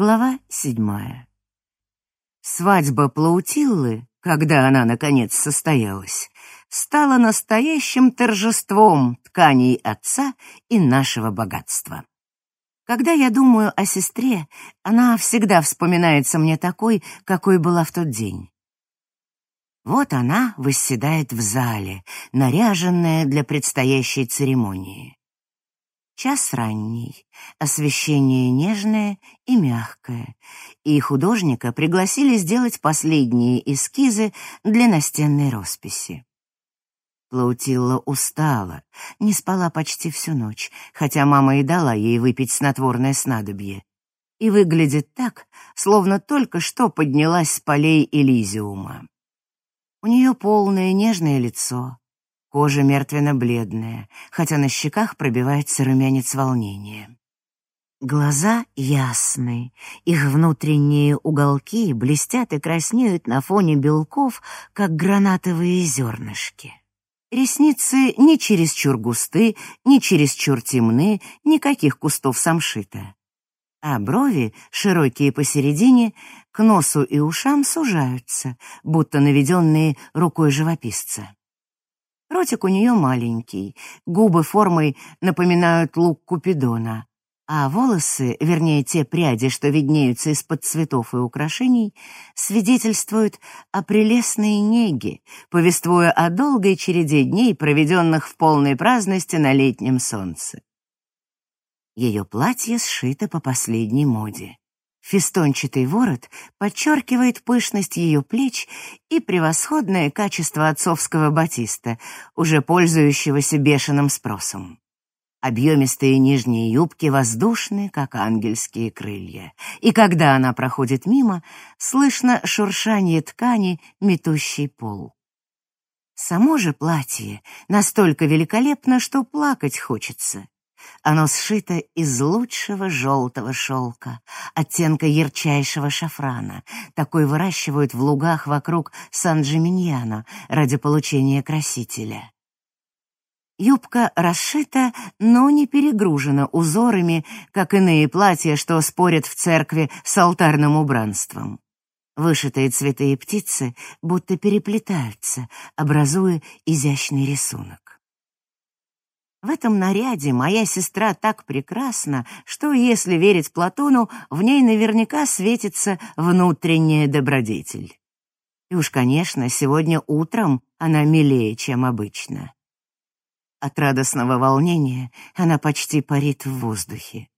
Глава седьмая. Свадьба Плаутиллы, когда она, наконец, состоялась, стала настоящим торжеством тканей отца и нашего богатства. Когда я думаю о сестре, она всегда вспоминается мне такой, какой была в тот день. Вот она восседает в зале, наряженная для предстоящей церемонии. Час ранний, освещение нежное и мягкое, и художника пригласили сделать последние эскизы для настенной росписи. Плаутилла устала, не спала почти всю ночь, хотя мама и дала ей выпить снотворное снадобье. И выглядит так, словно только что поднялась с полей Элизиума. У нее полное нежное лицо, Кожа мертвенно-бледная, хотя на щеках пробивается румянец волнения. Глаза ясные, их внутренние уголки блестят и краснеют на фоне белков, как гранатовые зернышки. Ресницы ни чересчур густы, ни чересчур темны, никаких кустов самшита. А брови, широкие посередине, к носу и ушам сужаются, будто наведенные рукой живописца. Ротик у нее маленький, губы формой напоминают лук Купидона, а волосы, вернее, те пряди, что виднеются из-под цветов и украшений, свидетельствуют о прелестной неге, повествуя о долгой череде дней, проведенных в полной праздности на летнем солнце. Ее платье сшито по последней моде. Фестончатый ворот подчеркивает пышность ее плеч и превосходное качество отцовского батиста, уже пользующегося бешеным спросом. Объемистые нижние юбки воздушны, как ангельские крылья, и когда она проходит мимо, слышно шуршание ткани, метущей пол. Само же платье настолько великолепно, что плакать хочется. Оно сшито из лучшего желтого шелка, оттенка ярчайшего шафрана. Такой выращивают в лугах вокруг Сан-Джиминьяно ради получения красителя. Юбка расшита, но не перегружена узорами, как иные платья, что спорят в церкви с алтарным убранством. Вышитые цветы и птицы будто переплетаются, образуя изящный рисунок. В этом наряде моя сестра так прекрасна, что, если верить Платону, в ней наверняка светится внутренняя добродетель. И уж, конечно, сегодня утром она милее, чем обычно. От радостного волнения она почти парит в воздухе.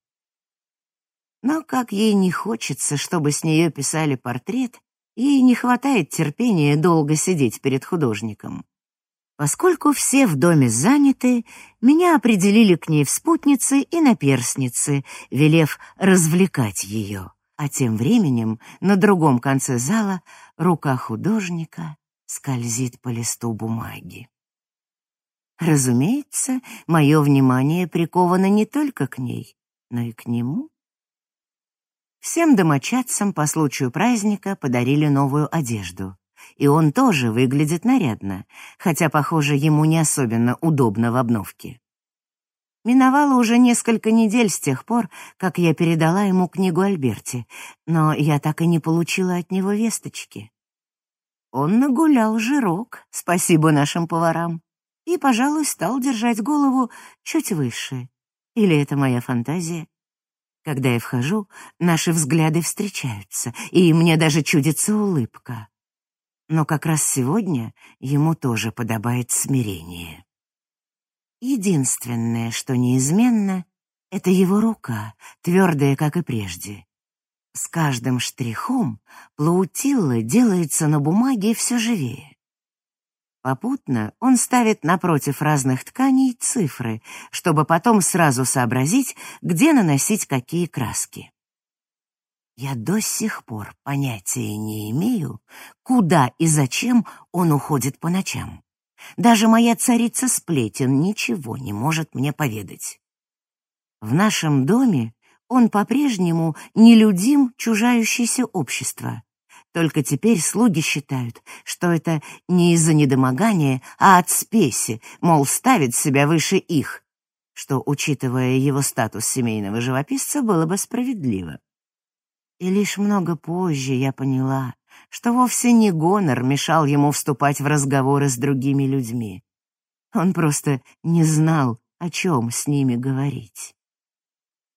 Но как ей не хочется, чтобы с нее писали портрет, ей не хватает терпения долго сидеть перед художником. Поскольку все в доме заняты, меня определили к ней в спутницы и наперсницы, велев развлекать ее. А тем временем на другом конце зала рука художника скользит по листу бумаги. Разумеется, мое внимание приковано не только к ней, но и к нему. Всем домочадцам по случаю праздника подарили новую одежду и он тоже выглядит нарядно, хотя, похоже, ему не особенно удобно в обновке. Миновало уже несколько недель с тех пор, как я передала ему книгу Альберти, но я так и не получила от него весточки. Он нагулял жирок, спасибо нашим поварам, и, пожалуй, стал держать голову чуть выше. Или это моя фантазия? Когда я вхожу, наши взгляды встречаются, и мне даже чудится улыбка но как раз сегодня ему тоже подобает смирение. Единственное, что неизменно, это его рука, твердая, как и прежде. С каждым штрихом Плаутилла делается на бумаге все живее. Попутно он ставит напротив разных тканей цифры, чтобы потом сразу сообразить, где наносить какие краски. Я до сих пор понятия не имею, куда и зачем он уходит по ночам. Даже моя царица сплетен ничего не может мне поведать. В нашем доме он по-прежнему нелюдим чужающееся общество. Только теперь слуги считают, что это не из-за недомогания, а от спеси, мол, ставит себя выше их, что, учитывая его статус семейного живописца, было бы справедливо. И лишь много позже я поняла, что вовсе не гонор мешал ему вступать в разговоры с другими людьми. Он просто не знал, о чем с ними говорить.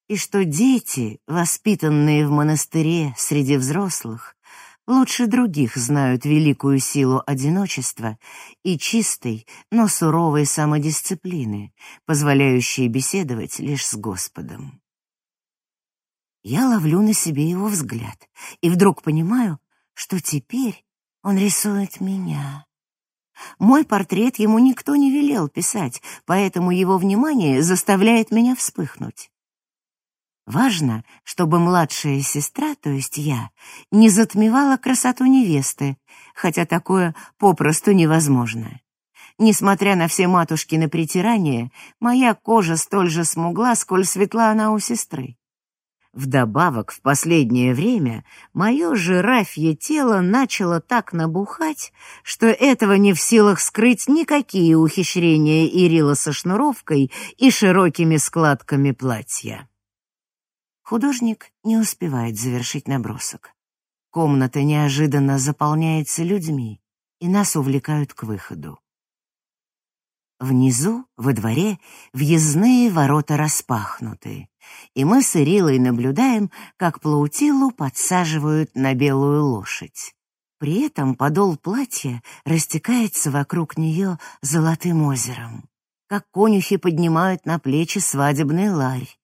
И что дети, воспитанные в монастыре среди взрослых, лучше других знают великую силу одиночества и чистой, но суровой самодисциплины, позволяющей беседовать лишь с Господом. Я ловлю на себе его взгляд и вдруг понимаю, что теперь он рисует меня. Мой портрет ему никто не велел писать, поэтому его внимание заставляет меня вспыхнуть. Важно, чтобы младшая сестра, то есть я, не затмевала красоту невесты, хотя такое попросту невозможно. Несмотря на все матушкины притирания, моя кожа столь же смугла, сколь светла она у сестры. Вдобавок, в последнее время мое жирафье тело начало так набухать, что этого не в силах скрыть никакие ухищрения Ирила со шнуровкой и широкими складками платья. Художник не успевает завершить набросок. Комната неожиданно заполняется людьми, и нас увлекают к выходу. Внизу, во дворе, въездные ворота распахнуты, и мы с Ирилой наблюдаем, как Плаутилу подсаживают на белую лошадь. При этом подол платья растекается вокруг нее золотым озером, как конюхи поднимают на плечи свадебный ларь.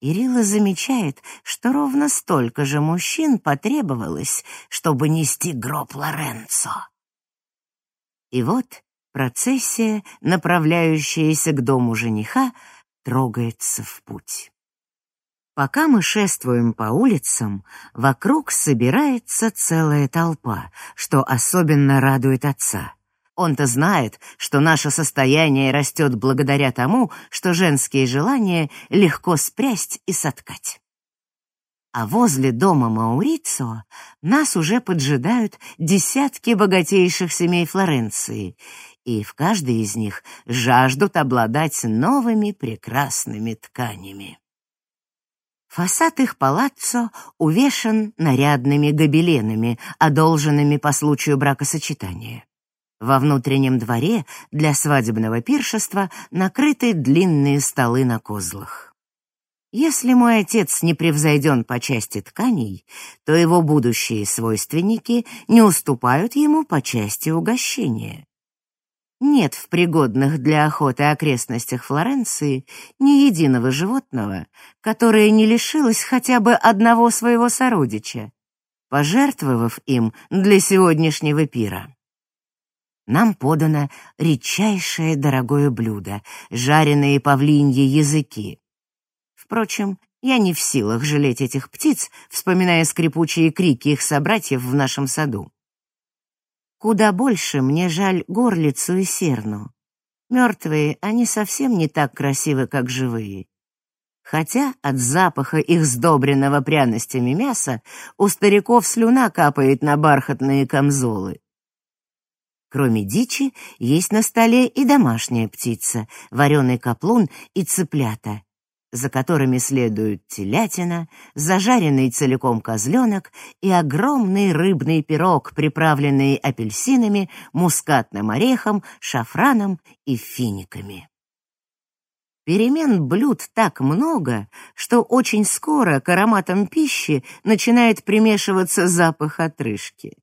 Ирила замечает, что ровно столько же мужчин потребовалось, чтобы нести гроб Лоренцо. И вот Процессия, направляющаяся к дому жениха, трогается в путь. Пока мы шествуем по улицам, вокруг собирается целая толпа, что особенно радует отца. Он-то знает, что наше состояние растет благодаря тому, что женские желания легко спрясть и соткать а возле дома Маурицо нас уже поджидают десятки богатейших семей Флоренции, и в каждой из них жаждут обладать новыми прекрасными тканями. Фасад их палаццо увешан нарядными гобеленами, одолженными по случаю бракосочетания. Во внутреннем дворе для свадебного пиршества накрыты длинные столы на козлах. Если мой отец не превзойден по части тканей, то его будущие свойственники не уступают ему по части угощения. Нет в пригодных для охоты окрестностях Флоренции ни единого животного, которое не лишилось хотя бы одного своего сородича, пожертвовав им для сегодняшнего пира. Нам подано редчайшее дорогое блюдо — жареные павлиньи языки. Впрочем, я не в силах жалеть этих птиц, вспоминая скрипучие крики их собратьев в нашем саду. Куда больше мне жаль горлицу и серну. Мертвые, они совсем не так красивы, как живые. Хотя от запаха их сдобренного пряностями мяса у стариков слюна капает на бархатные камзолы. Кроме дичи, есть на столе и домашняя птица, вареный каплун и цыплята, за которыми следуют телятина, зажаренный целиком козленок и огромный рыбный пирог, приправленный апельсинами, мускатным орехом, шафраном и финиками. Перемен блюд так много, что очень скоро к ароматам пищи начинает примешиваться запах отрыжки.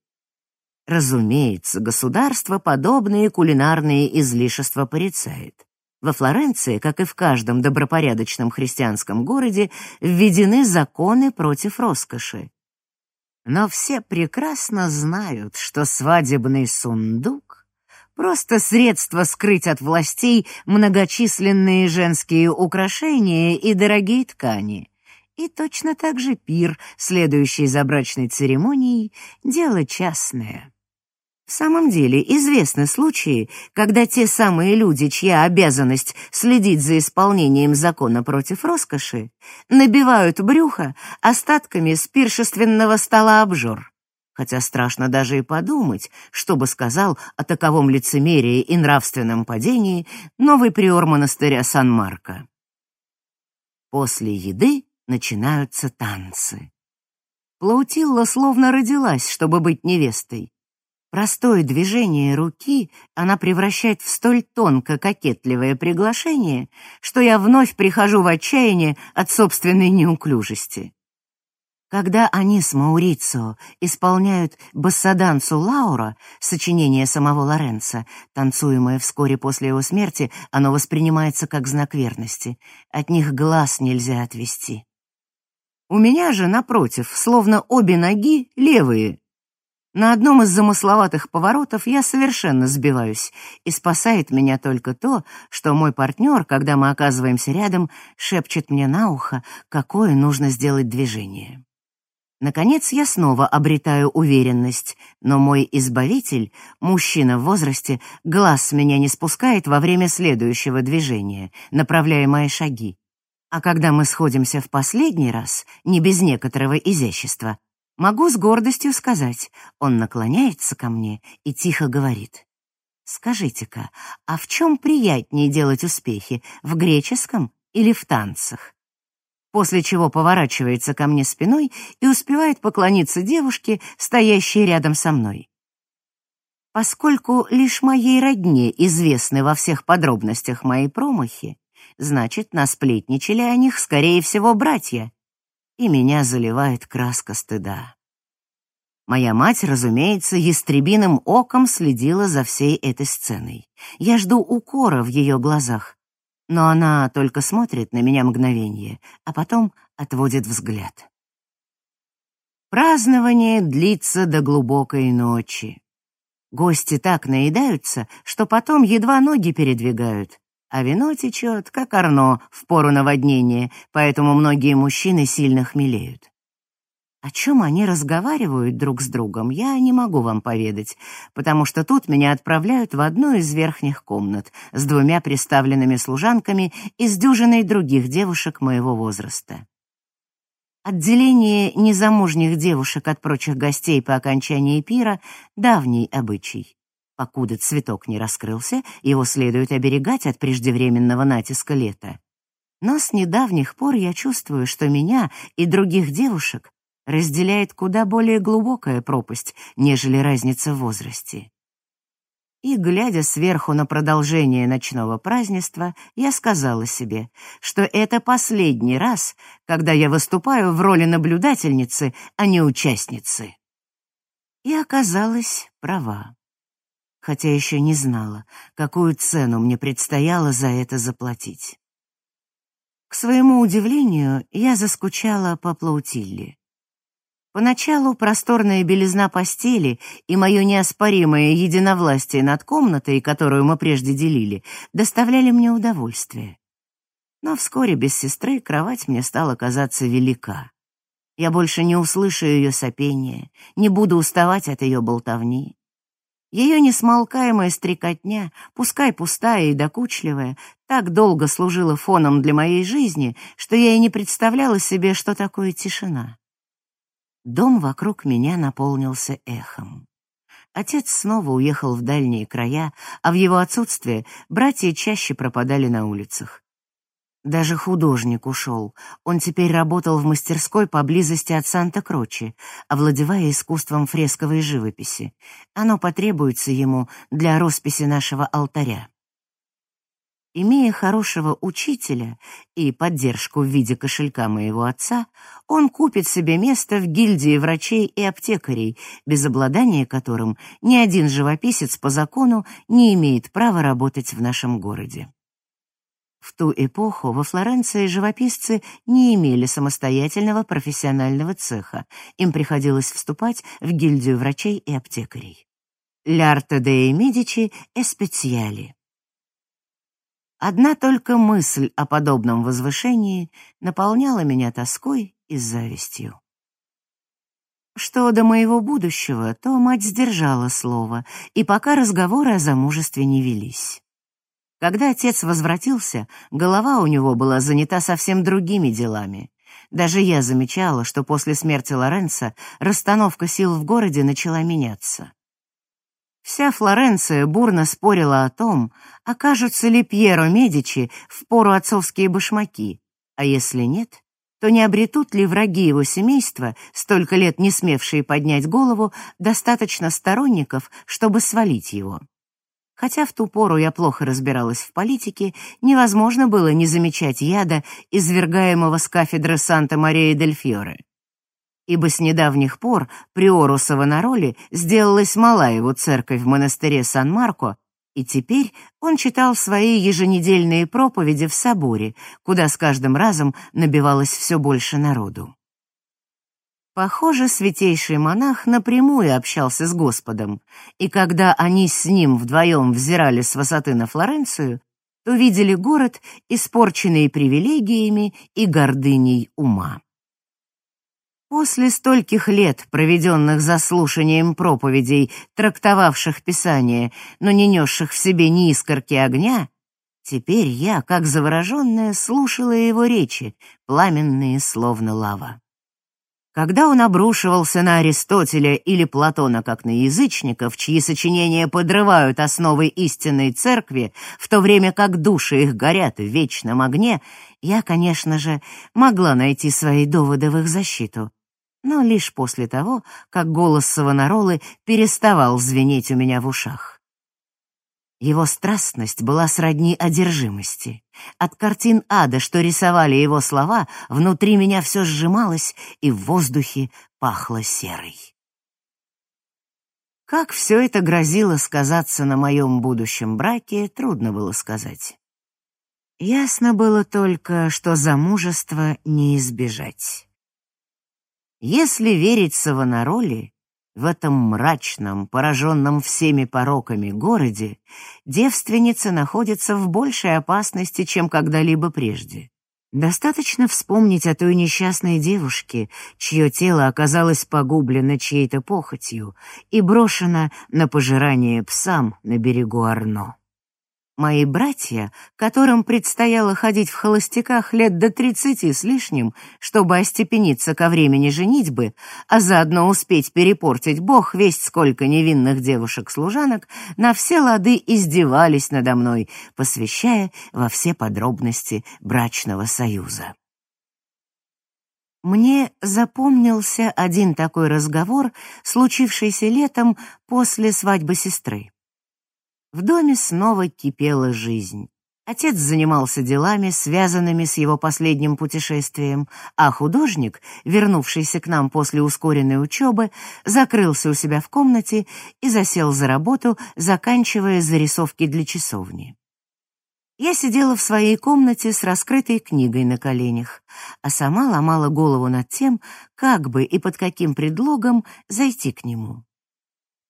Разумеется, государство подобные кулинарные излишества порицает. Во Флоренции, как и в каждом добропорядочном христианском городе, введены законы против роскоши. Но все прекрасно знают, что свадебный сундук — просто средство скрыть от властей многочисленные женские украшения и дорогие ткани. И точно так же пир, следующий за брачной церемонией, дело частное. В самом деле, известны случаи, когда те самые люди, чья обязанность следить за исполнением закона против роскоши, набивают брюхо остатками с пиршественного стола обжор. Хотя страшно даже и подумать, что бы сказал о таковом лицемерии и нравственном падении новый приор монастыря Сан-Марко. После еды начинаются танцы. Плаутилла словно родилась, чтобы быть невестой. Простое движение руки она превращает в столь тонко кокетливое приглашение, что я вновь прихожу в отчаяние от собственной неуклюжести. Когда они с Маурицио исполняют бассаданцу Лаура, сочинение самого Лоренца, танцуемое вскоре после его смерти, оно воспринимается как знак верности. От них глаз нельзя отвести. У меня же, напротив, словно обе ноги левые. На одном из замысловатых поворотов я совершенно сбиваюсь, и спасает меня только то, что мой партнер, когда мы оказываемся рядом, шепчет мне на ухо, какое нужно сделать движение. Наконец я снова обретаю уверенность, но мой избавитель, мужчина в возрасте, глаз с меня не спускает во время следующего движения, направляя мои шаги. А когда мы сходимся в последний раз, не без некоторого изящества, могу с гордостью сказать, он наклоняется ко мне и тихо говорит. «Скажите-ка, а в чем приятнее делать успехи, в греческом или в танцах?» после чего поворачивается ко мне спиной и успевает поклониться девушке, стоящей рядом со мной. Поскольку лишь моей родне известны во всех подробностях мои промахи, значит, насплетничали о них, скорее всего, братья, и меня заливает краска стыда. Моя мать, разумеется, ястребиным оком следила за всей этой сценой. Я жду укора в ее глазах, но она только смотрит на меня мгновение, а потом отводит взгляд. Празднование длится до глубокой ночи. Гости так наедаются, что потом едва ноги передвигают, а вино течет, как орно в пору наводнения, поэтому многие мужчины сильно хмелеют. О чем они разговаривают друг с другом, я не могу вам поведать, потому что тут меня отправляют в одну из верхних комнат с двумя приставленными служанками и с дюжиной других девушек моего возраста. Отделение незамужних девушек от прочих гостей по окончании пира — давний обычай. Покуда цветок не раскрылся, его следует оберегать от преждевременного натиска лета. Но с недавних пор я чувствую, что меня и других девушек разделяет куда более глубокая пропасть, нежели разница в возрасте. И, глядя сверху на продолжение ночного празднества, я сказала себе, что это последний раз, когда я выступаю в роли наблюдательницы, а не участницы. И оказалась права. Хотя еще не знала, какую цену мне предстояло за это заплатить. К своему удивлению, я заскучала по Плаутилле. Поначалу просторная белизна постели и мое неоспоримое единовластие над комнатой, которую мы прежде делили, доставляли мне удовольствие. Но вскоре без сестры кровать мне стала казаться велика. Я больше не услышу ее сопения, не буду уставать от ее болтовни. Ее несмолкаемая стрекотня, пускай пустая и докучливая, так долго служила фоном для моей жизни, что я и не представляла себе, что такое тишина. Дом вокруг меня наполнился эхом. Отец снова уехал в дальние края, а в его отсутствие братья чаще пропадали на улицах. Даже художник ушел. Он теперь работал в мастерской поблизости от Санта-Крочи, овладевая искусством фресковой живописи. Оно потребуется ему для росписи нашего алтаря. Имея хорошего учителя и поддержку в виде кошелька моего отца, он купит себе место в гильдии врачей и аптекарей, без обладания которым ни один живописец по закону не имеет права работать в нашем городе. В ту эпоху во Флоренции живописцы не имели самостоятельного профессионального цеха, им приходилось вступать в гильдию врачей и аптекарей. L'arte dei Medici e Speciali Одна только мысль о подобном возвышении наполняла меня тоской и завистью. Что до моего будущего, то мать сдержала слово, и пока разговоры о замужестве не велись. Когда отец возвратился, голова у него была занята совсем другими делами. Даже я замечала, что после смерти Лоренца расстановка сил в городе начала меняться. Вся Флоренция бурно спорила о том, окажутся ли Пьеро Медичи в пору отцовские башмаки, а если нет, то не обретут ли враги его семейства, столько лет не смевшие поднять голову, достаточно сторонников, чтобы свалить его. Хотя в ту пору я плохо разбиралась в политике, невозможно было не замечать яда, извергаемого с кафедры Санта-Мария-дель-Фьоре. Ибо с недавних пор приору Савонароли сделалась мала его церковь в монастыре Сан-Марко, и теперь он читал свои еженедельные проповеди в соборе, куда с каждым разом набивалось все больше народу. Похоже, святейший монах напрямую общался с Господом, и когда они с ним вдвоем взирали с высоты на Флоренцию, то видели город, испорченный привилегиями и гордыней ума. После стольких лет, проведенных за слушанием проповедей, трактовавших Писание, но не несших в себе ни искорки огня, теперь я, как завороженная, слушала его речи, пламенные, словно лава. Когда он обрушивался на Аристотеля или Платона как на язычников, чьи сочинения подрывают основы истинной церкви, в то время как души их горят в вечном огне, я, конечно же, могла найти свои доводы в их защиту. Но лишь после того, как голос Савонаролы переставал звенеть у меня в ушах. Его страстность была сродни одержимости. От картин ада, что рисовали его слова, внутри меня все сжималось, и в воздухе пахло серой. Как все это грозило сказаться на моем будущем браке, трудно было сказать. Ясно было только, что замужество не избежать. Если верить Савонароли, в этом мрачном, пораженном всеми пороками городе девственница находится в большей опасности, чем когда-либо прежде. Достаточно вспомнить о той несчастной девушке, чье тело оказалось погублено чьей-то похотью и брошено на пожирание псам на берегу Арно. Мои братья, которым предстояло ходить в холостяках лет до тридцати с лишним, чтобы остепениться ко времени женитьбы, а заодно успеть перепортить бог весть сколько невинных девушек-служанок, на все лады издевались надо мной, посвящая во все подробности брачного союза. Мне запомнился один такой разговор, случившийся летом после свадьбы сестры. В доме снова кипела жизнь. Отец занимался делами, связанными с его последним путешествием, а художник, вернувшийся к нам после ускоренной учебы, закрылся у себя в комнате и засел за работу, заканчивая зарисовки для часовни. Я сидела в своей комнате с раскрытой книгой на коленях, а сама ломала голову над тем, как бы и под каким предлогом зайти к нему.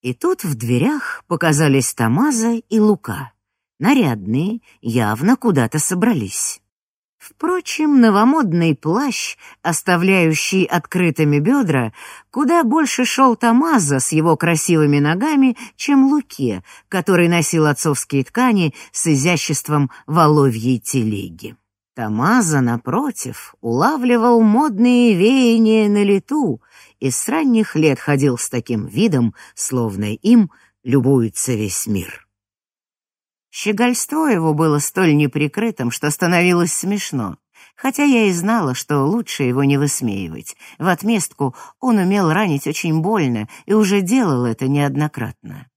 И тут в дверях показались Тамаза и Лука. Нарядные, явно куда-то собрались. Впрочем, новомодный плащ, оставляющий открытыми бедра, куда больше шел Тамаза с его красивыми ногами, чем Луке, который носил отцовские ткани с изяществом воловьей телеги. Тамаза, напротив, улавливал модные веяния на лету и с ранних лет ходил с таким видом, словно им любуется весь мир. Щегольство его было столь неприкрытым, что становилось смешно, хотя я и знала, что лучше его не высмеивать. В отместку он умел ранить очень больно и уже делал это неоднократно.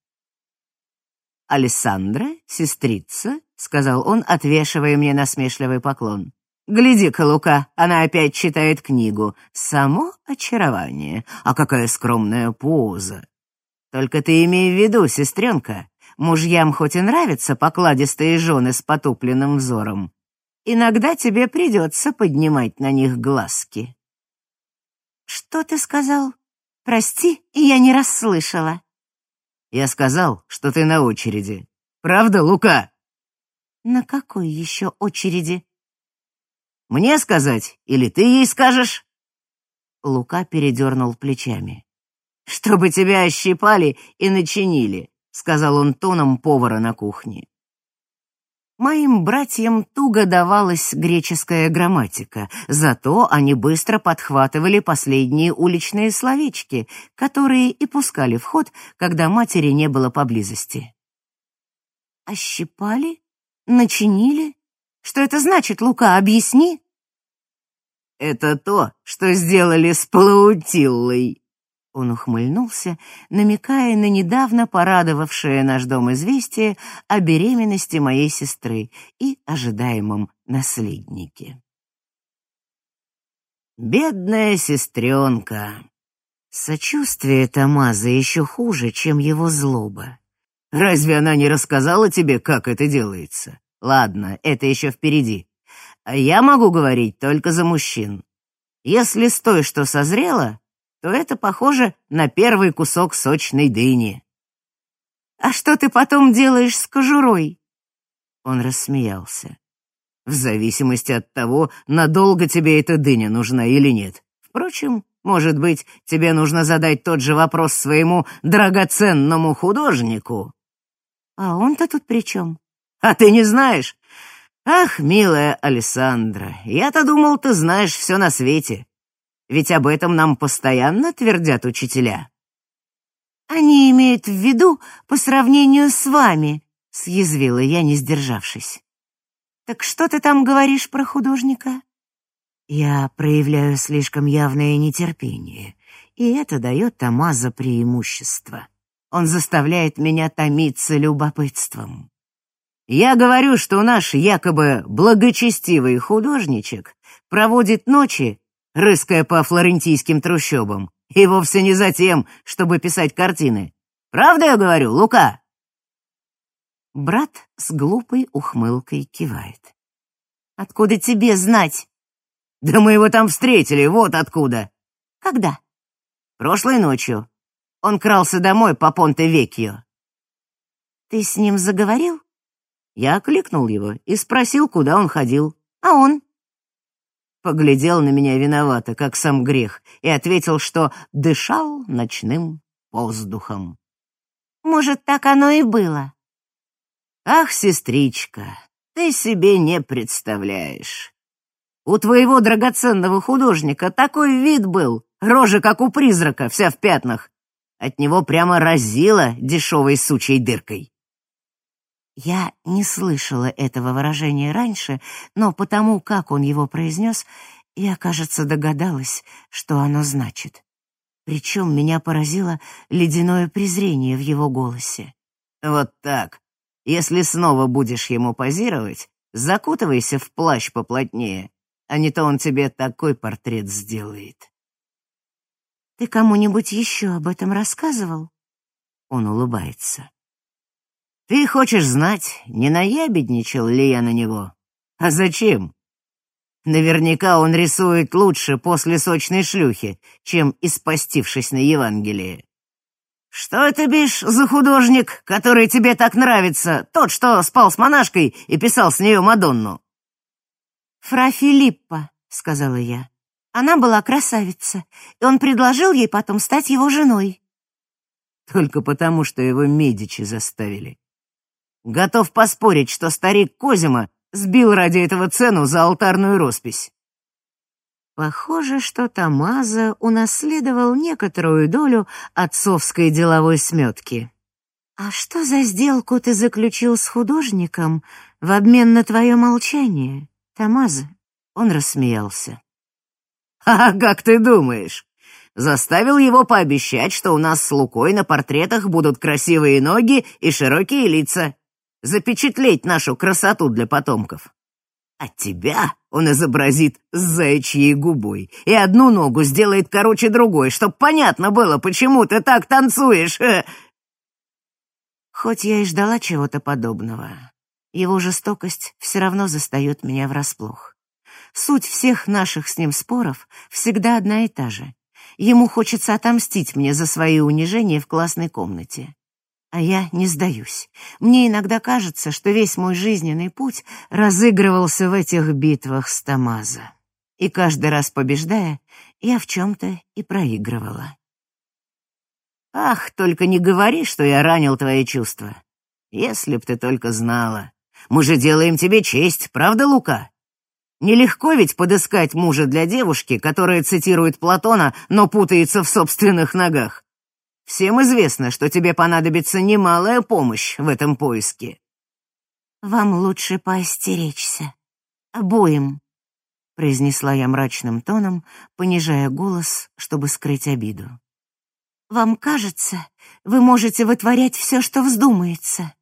«Алессандра, сестрица», — сказал он, отвешивая мне насмешливый поклон. «Гляди-ка, Лука, она опять читает книгу. Само очарование. А какая скромная поза. Только ты имей в виду, сестренка, мужьям хоть и нравятся покладистые жены с потупленным взором, иногда тебе придется поднимать на них глазки». «Что ты сказал? Прости, я не расслышала». Я сказал, что ты на очереди. Правда, Лука? На какой еще очереди? Мне сказать или ты ей скажешь? Лука передернул плечами. «Чтобы тебя ощипали и начинили», — сказал он тоном повара на кухне. Моим братьям туго давалась греческая грамматика, зато они быстро подхватывали последние уличные словечки, которые и пускали в ход, когда матери не было поблизости. «Ощипали? Начинили? Что это значит, Лука, объясни?» Это то, что сделали с Плаутиллой. Он ухмыльнулся, намекая на недавно порадовавшее наш дом известие о беременности моей сестры и ожидаемом наследнике. Бедная сестренка. Сочувствие Тамаза еще хуже, чем его злоба. Разве она не рассказала тебе, как это делается? Ладно, это еще впереди. Я могу говорить только за мужчин. Если с той, что созрела, то это похоже на первый кусок сочной дыни. «А что ты потом делаешь с кожурой?» Он рассмеялся. «В зависимости от того, надолго тебе эта дыня нужна или нет. Впрочем, может быть, тебе нужно задать тот же вопрос своему драгоценному художнику». «А он-то тут при чем?» «А ты не знаешь? Ах, милая Александра, я-то думал, ты знаешь все на свете. Ведь об этом нам постоянно твердят учителя. Они имеют в виду по сравнению с вами, съязвила я, не сдержавшись. Так что ты там говоришь про художника? Я проявляю слишком явное нетерпение, и это дает Тамаза преимущество. Он заставляет меня томиться любопытством. Я говорю, что наш якобы благочестивый художничек проводит ночи рыская по флорентийским трущобам, и вовсе не за тем, чтобы писать картины. Правда я говорю, Лука?» Брат с глупой ухмылкой кивает. «Откуда тебе знать?» «Да мы его там встретили, вот откуда». «Когда?» «Прошлой ночью. Он крался домой по Понте-Векьо». «Ты с ним заговорил?» Я окликнул его и спросил, куда он ходил. «А он?» поглядел на меня виновато, как сам грех, и ответил, что дышал ночным воздухом. Может, так оно и было. Ах, сестричка, ты себе не представляешь. У твоего драгоценного художника такой вид был, рожа, как у призрака, вся в пятнах. От него прямо разило дешевой сучей дыркой. Я не слышала этого выражения раньше, но потому, как он его произнес, я, кажется, догадалась, что оно значит. Причем меня поразило ледяное презрение в его голосе. «Вот так. Если снова будешь ему позировать, закутывайся в плащ поплотнее, а не то он тебе такой портрет сделает». «Ты кому-нибудь еще об этом рассказывал?» Он улыбается. Ты хочешь знать, не наябедничал ли я на него? А зачем? Наверняка он рисует лучше после сочной шлюхи, чем испостившись на Евангелие. Что это, бишь, за художник, который тебе так нравится, тот, что спал с монашкой и писал с нее Мадонну? Фра Филиппа, сказала я. Она была красавица, и он предложил ей потом стать его женой. Только потому, что его Медичи заставили. Готов поспорить, что старик Козима сбил ради этого цену за алтарную роспись. Похоже, что Тамаза унаследовал некоторую долю отцовской деловой сметки. «А что за сделку ты заключил с художником в обмен на твое молчание, Тамаза?» Он рассмеялся. «А как ты думаешь? Заставил его пообещать, что у нас с Лукой на портретах будут красивые ноги и широкие лица запечатлеть нашу красоту для потомков. А тебя он изобразит с заячьей губой и одну ногу сделает короче другой, чтоб понятно было, почему ты так танцуешь. Хоть я и ждала чего-то подобного, его жестокость все равно застает меня врасплох. Суть всех наших с ним споров всегда одна и та же. Ему хочется отомстить мне за свои унижения в классной комнате. А я не сдаюсь. Мне иногда кажется, что весь мой жизненный путь разыгрывался в этих битвах с Тамаза. И каждый раз побеждая, я в чем-то и проигрывала. Ах, только не говори, что я ранил твои чувства. Если б ты только знала. Мы же делаем тебе честь, правда, Лука? Нелегко ведь подыскать мужа для девушки, которая цитирует Платона, но путается в собственных ногах. Всем известно, что тебе понадобится немалая помощь в этом поиске. Вам лучше поостеречься. Обоим. произнесла я мрачным тоном, понижая голос, чтобы скрыть обиду. Вам кажется, вы можете вытворять все, что вздумается,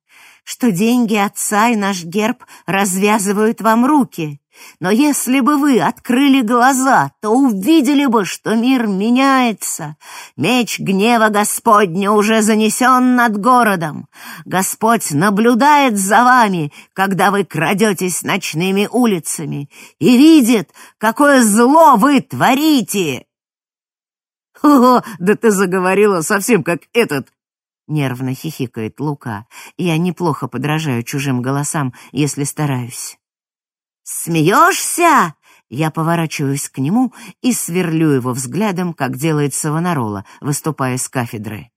что деньги отца и наш герб развязывают вам руки. Но если бы вы открыли глаза, то увидели бы, что мир меняется. Меч гнева Господня уже занесен над городом. Господь наблюдает за вами, когда вы крадетесь ночными улицами, и видит, какое зло вы творите. «Ого, да ты заговорила совсем как этот!» Нервно хихикает Лука. Я неплохо подражаю чужим голосам, если стараюсь. «Смеешься?» Я поворачиваюсь к нему и сверлю его взглядом, как делает Савонарола, выступая с кафедры.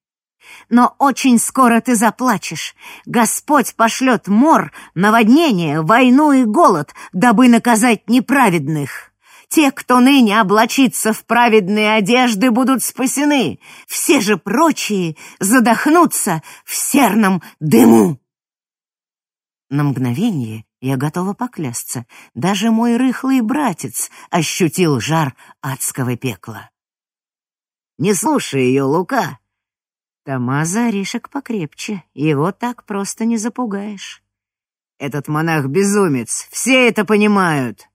«Но очень скоро ты заплачешь. Господь пошлет мор, наводнение, войну и голод, дабы наказать неправедных». Те, кто ныне облачится в праведные одежды, будут спасены. Все же прочие задохнутся в серном дыму. На мгновение я готова поклясться. Даже мой рыхлый братец ощутил жар адского пекла. «Не слушай ее, Лука!» Тамаза орешек покрепче, его так просто не запугаешь. «Этот монах безумец, все это понимают!»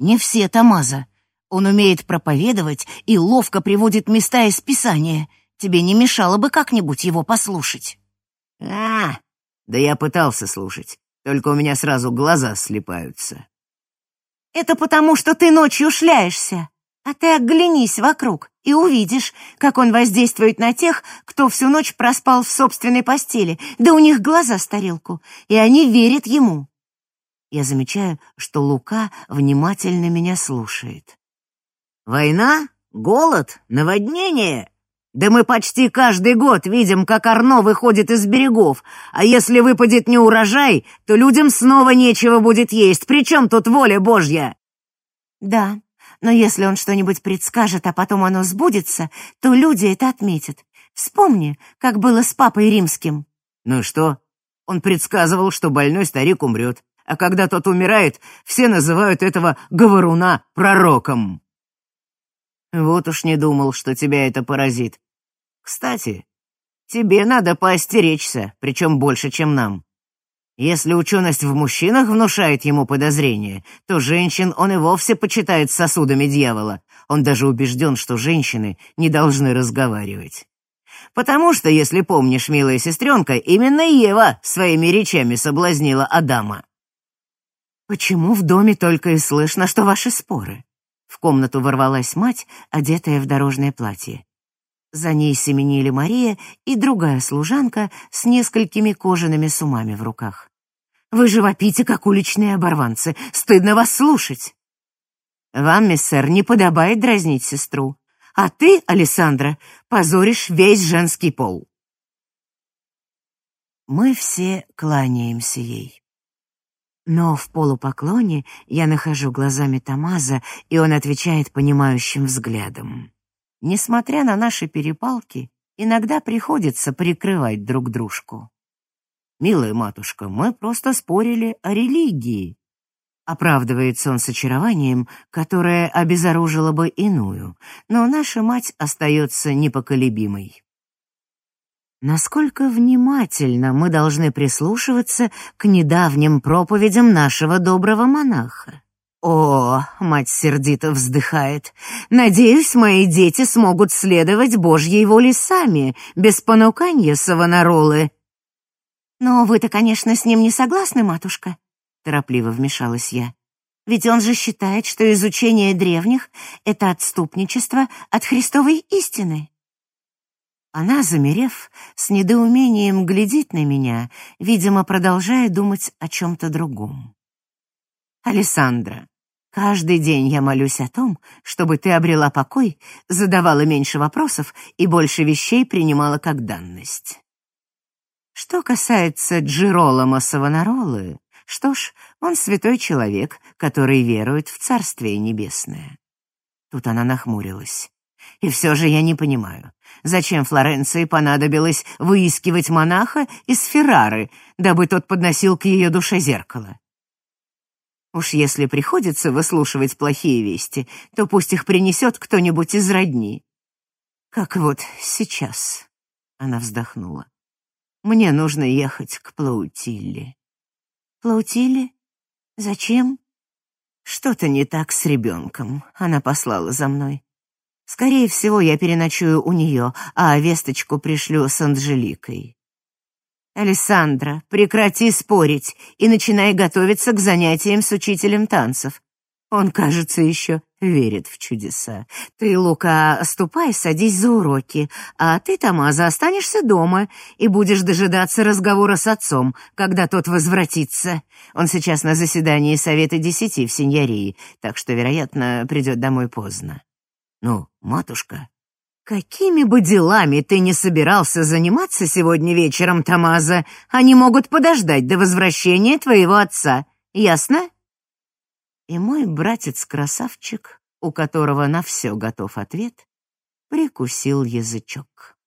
Не все Тамаза. Он умеет проповедовать и ловко приводит места из Писания. Тебе не мешало бы как-нибудь его послушать. А, да я пытался слушать, только у меня сразу глаза слепаются. Это потому, что ты ночью шляешься. А ты оглянись вокруг и увидишь, как он воздействует на тех, кто всю ночь проспал в собственной постели, да у них глаза с тарелку, и они верят ему. Я замечаю, что Лука внимательно меня слушает. «Война? Голод? Наводнение? Да мы почти каждый год видим, как Арно выходит из берегов, а если выпадет неурожай, то людям снова нечего будет есть. Причем тут воля Божья?» «Да, но если он что-нибудь предскажет, а потом оно сбудется, то люди это отметят. Вспомни, как было с папой римским». «Ну что? Он предсказывал, что больной старик умрет а когда тот умирает, все называют этого говоруна пророком. Вот уж не думал, что тебя это поразит. Кстати, тебе надо поостеречься, причем больше, чем нам. Если ученость в мужчинах внушает ему подозрения, то женщин он и вовсе почитает сосудами дьявола. Он даже убежден, что женщины не должны разговаривать. Потому что, если помнишь, милая сестренка, именно Ева своими речами соблазнила Адама. «Почему в доме только и слышно, что ваши споры?» В комнату ворвалась мать, одетая в дорожное платье. За ней семенили Мария и другая служанка с несколькими кожаными сумами в руках. «Вы же вопите, как уличные оборванцы! Стыдно вас слушать!» «Вам, миссер, не подобает дразнить сестру, а ты, Александра, позоришь весь женский пол!» Мы все кланяемся ей. Но в полупоклоне я нахожу глазами Тамаза, и он отвечает понимающим взглядом. Несмотря на наши перепалки, иногда приходится прикрывать друг дружку. «Милая матушка, мы просто спорили о религии», Оправдывается он с очарованием, которое обезоружило бы иную, но наша мать остается непоколебимой. Насколько внимательно мы должны прислушиваться к недавним проповедям нашего доброго монаха? О, мать сердито вздыхает. Надеюсь, мои дети смогут следовать Божьей воле сами, без понуканья Савонаролы. Но вы-то, конечно, с ним не согласны, матушка, торопливо вмешалась я. Ведь он же считает, что изучение древних — это отступничество от Христовой истины. Она, замерев, с недоумением глядит на меня, видимо, продолжая думать о чем-то другом. «Алессандра, каждый день я молюсь о том, чтобы ты обрела покой, задавала меньше вопросов и больше вещей принимала как данность. Что касается Джиролома Савонаролы, что ж, он святой человек, который верует в Царствие Небесное». Тут она нахмурилась. И все же я не понимаю, зачем Флоренции понадобилось выискивать монаха из Феррары, дабы тот подносил к ее душе зеркало. Уж если приходится выслушивать плохие вести, то пусть их принесет кто-нибудь из родни. Как вот сейчас. Она вздохнула. Мне нужно ехать к Плаутилле. Плаутилле? Зачем? Что-то не так с ребенком. Она послала за мной. Скорее всего, я переночую у нее, а весточку пришлю с Анжеликой. Александра, прекрати спорить и начинай готовиться к занятиям с учителем танцев. Он, кажется, еще верит в чудеса. Ты, Лука, ступай, садись за уроки, а ты, Тамаза, останешься дома и будешь дожидаться разговора с отцом, когда тот возвратится. Он сейчас на заседании Совета Десяти в Синьярии, так что, вероятно, придет домой поздно. Ну, матушка, какими бы делами ты не собирался заниматься сегодня вечером, Тамаза, они могут подождать до возвращения твоего отца. Ясно? И мой братец-красавчик, у которого на все готов ответ, прикусил язычок.